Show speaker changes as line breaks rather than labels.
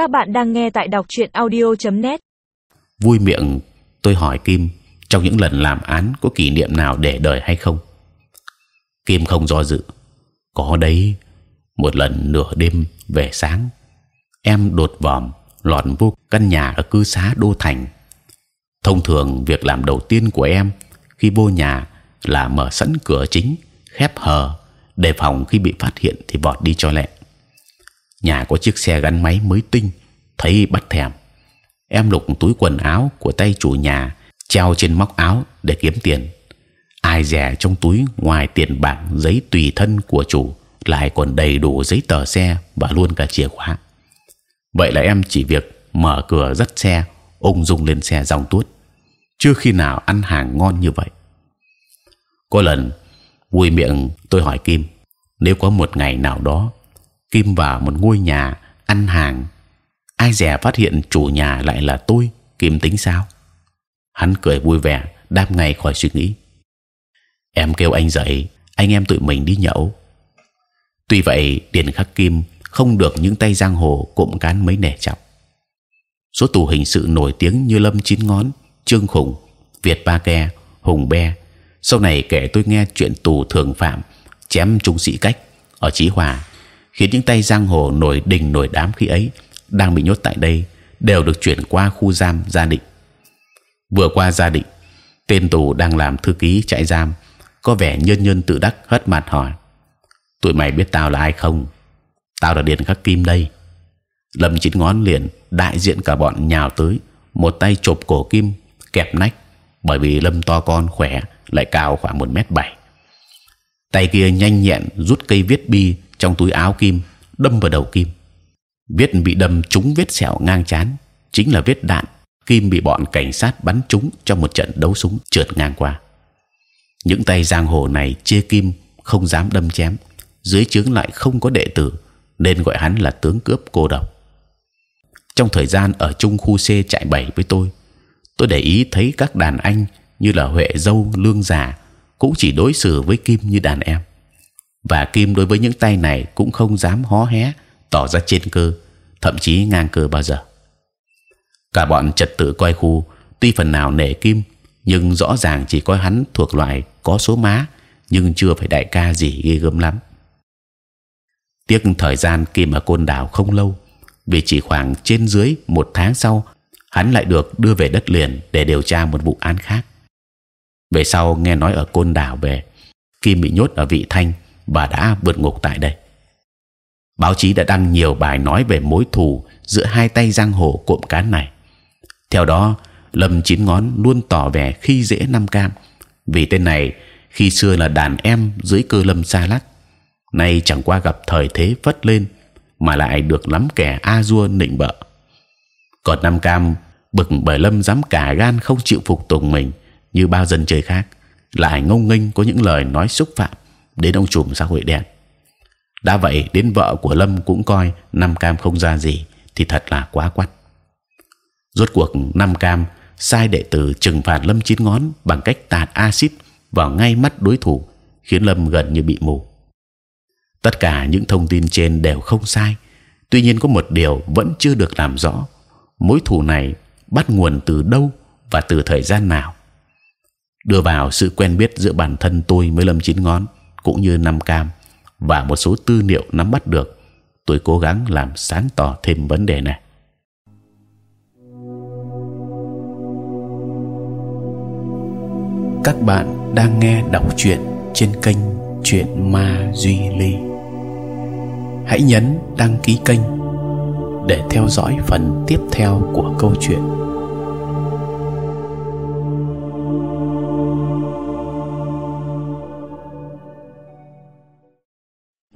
Các bạn đang nghe tại đọc truyện audio.net.
Vui miệng tôi hỏi Kim trong những lần làm án có kỷ niệm nào để đời hay không. Kim không do dự. Có đấy. Một lần nửa đêm về sáng, em đột vòm lọt vô căn nhà ở cư xá đô thành. Thông thường việc làm đầu tiên của em khi vô nhà là mở sẵn cửa chính, khép hờ, đề phòng khi bị phát hiện thì vọt đi cho lẹ. Nhà có chiếc xe gắn máy mới tinh, thấy bắt thèm. Em lục túi quần áo của tay chủ nhà treo trên móc áo để kiếm tiền. Ai dè trong túi ngoài tiền bạc, giấy tùy thân của chủ lại còn đầy đủ giấy tờ xe và luôn cả chìa khóa. Vậy là em chỉ việc mở cửa dắt xe, ung dung lên xe dòng tuốt. Chưa khi nào ăn hàng ngon như vậy. Có lần vui miệng tôi hỏi Kim nếu có một ngày nào đó Kim vào một ngôi nhà ăn hàng, ai dè phát hiện chủ nhà lại là tôi, Kim tính sao? Hắn cười vui vẻ, đáp ngay khỏi suy nghĩ. Em kêu anh dậy, anh em tụi mình đi nhậu. Tuy vậy, Điền Khắc Kim không được những tay giang hồ cụm cán mấy nẻ chọc. Số tù hình sự nổi tiếng như Lâm Chín Ngón, Trương Khủng, Việt Ba Ke, Hùng Be. Sau này kể tôi nghe chuyện tù thường phạm chém trung sĩ cách ở Chí Hòa, khiến những tay giang hồ nổi đình nổi đám khi ấy đang bị nhốt tại đây đều được chuyển qua khu giam gia định. Vừa qua gia định, tên tù đang làm thư ký trại giam có vẻ nhân nhân tự đắc hất mặt hỏi: tụi mày biết tao là ai không? Tao là Điền Khắc Kim đây. Lâm chín ngón liền đại diện cả bọn nhào tới, một tay chộp cổ Kim kẹp nách, bởi vì Lâm to con khỏe lại cao khoảng một mét bảy. Tay kia nhanh nhẹn rút cây viết bi trong túi áo Kim đâm vào đầu Kim. vết bị đâm trúng vết sẹo ngang chán, chính là vết đạn Kim bị bọn cảnh sát bắn trúng trong một trận đấu súng trượt ngang qua. Những tay giang hồ này chia Kim không dám đâm chém, dưới trướng lại không có đệ tử nên gọi hắn là tướng cướp cô độc. Trong thời gian ở chung khu C chạy bảy với tôi, tôi để ý thấy các đàn anh như là huệ dâu lương già cũng chỉ đối xử với Kim như đàn em và Kim đối với những tay này cũng không dám hó hé tỏ ra trên cơ, thậm chí ngang cơ bao giờ. Cả bọn trật tự coi khu tuy phần nào nể Kim nhưng rõ ràng chỉ coi hắn thuộc loại có số má nhưng chưa phải đại ca gì ghê gớm lắm. Tiếc thời gian Kim ở côn đảo không lâu vì chỉ khoảng trên dưới một tháng sau hắn lại được đưa về đất liền để điều tra một vụ án khác. Về sau nghe nói ở côn đảo về Kim bị nhốt ở vị thanh và đã vượt ngục tại đây. Báo chí đã đăng nhiều bài nói về mối thù giữa hai tay giang hồ cộm cán này. Theo đó, Lâm Chín Ngón luôn tỏ vẻ khi dễ Nam Cam vì tên này khi xưa là đàn em dưới cơ Lâm Sa Lắc, nay chẳng qua gặp thời thế phất lên mà lại được lắm kẻ a dua nịnh bợ. Còn Nam Cam bực bởi Lâm dám cả gan không chịu phục tùng mình như bao dân chơi khác, lại ngông nghênh có những lời nói xúc phạm đến ông trùm xã hội đen. đã vậy đến vợ của Lâm cũng coi Nam Cam không ra gì thì thật là quá quắt. Rốt cuộc Nam Cam sai đệ tử trừng phạt Lâm chín ngón bằng cách tạt axit vào ngay mắt đối thủ, khiến Lâm gần như bị mù. Tất cả những thông tin trên đều không sai. Tuy nhiên có một điều vẫn chưa được làm rõ: mối thù này bắt nguồn từ đâu và từ thời gian nào? Đưa vào sự quen biết giữa bản thân tôi với Lâm chín ngón cũng như Nam Cam và một số tư liệu nắm bắt được, tôi cố gắng làm sáng tỏ thêm vấn đề này. Các bạn đang nghe đọc truyện trên kênh truyện ma duy ly. Hãy nhấn đăng ký kênh để theo dõi phần tiếp theo của câu chuyện.